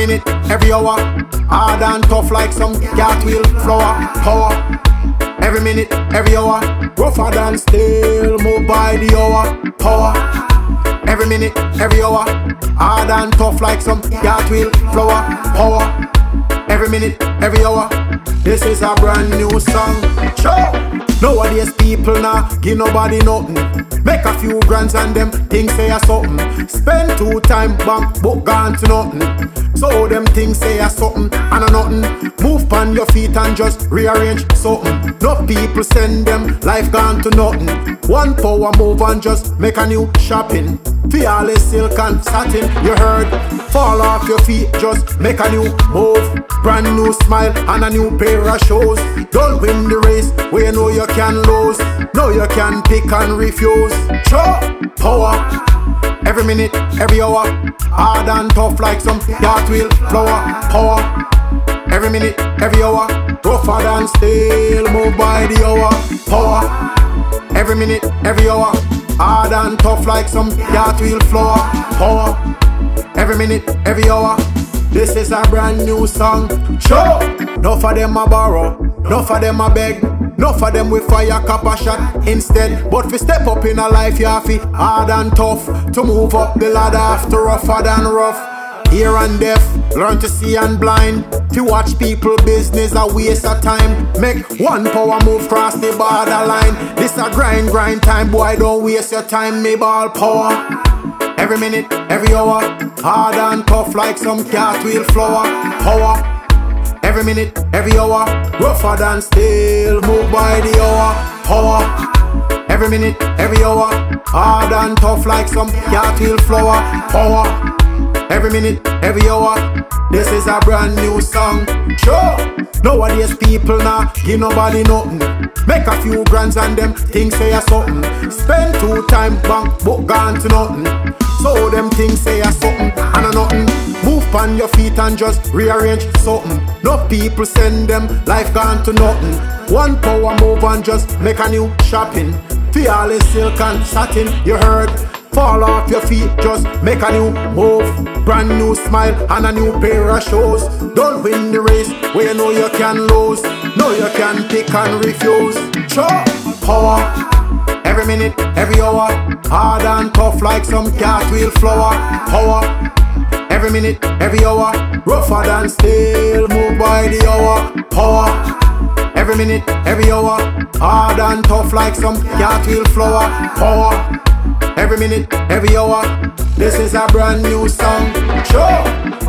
every minute, every hour. Hard and tough like some cartwheel flower. Power. Every minute, every hour. Rougher than steel, move by the hour. Power. Every minute, every hour. Hard and tough like some cartwheel flower. Power. Every minute, every hour. This is a brand new song. Sure. Nowadays people now give nobody nothing. Make a few grands and them things say a something. Spend two time bank book gone to nothing. So them things say a something and a nothing. Move on your feet and just rearrange something. No people send them life gone to nothing. One power move and just make a new shopping. Fiale silk and satin, you heard. Fall off your feet, just make a new move. Brand new smile and a new pair of shoes. Don't win the race where you know you can lose. No, you can pick and refuse. Show power. Every minute, every hour. Hard and tough like some cartwheel flower. Power. Every minute, every hour. Rougher than steel, move by the hour. Power. Every minute, every hour. Hard and tough like some cartwheel flower. Power. Every minute, every hour. This is a brand new song. Sure. No for them a borrow, no for them a beg. No for them we fire copper shot instead. But we step up in a life, you have to hard and tough to move up the ladder after rougher than rough. Ear and deaf, learn to see and blind. To watch people business, a waste of time. Make one power move cross the borderline. This a grind, grind time, boy. Don't waste your time, me ball power. Every minute, every hour, hard and tough like some cartwheel flower. Power. Every minute, every hour, rougher than steel, move by the hour. Power. Every minute, every hour, hard and tough like some cartwheel flower. Power. Every minute, every hour, this is a brand new song. Sure. Nowadays people now give nobody nothing. Make a few grands and them things say a something. Spend two time bank book gone to nothing. So them things say a something and a nothing. On your feet and just rearrange something. No people send them life gone to nothing. One power move and just make a new shopping. Fiale silk and satin, you heard. Fall off your feet, just make a new move. Brand new smile and a new pair of shoes. Don't win the race where you know you can lose. No, you can pick and refuse. Sure, power. Every minute, every hour. Hard and tough like some cartwheel flower. Power. Every minute, every hour. Rougher than steel, move by the hour. Power. Every minute, every hour. Hard and tough like some cartwheel flower. Power. Every minute, every hour. This is a brand new song. Sure.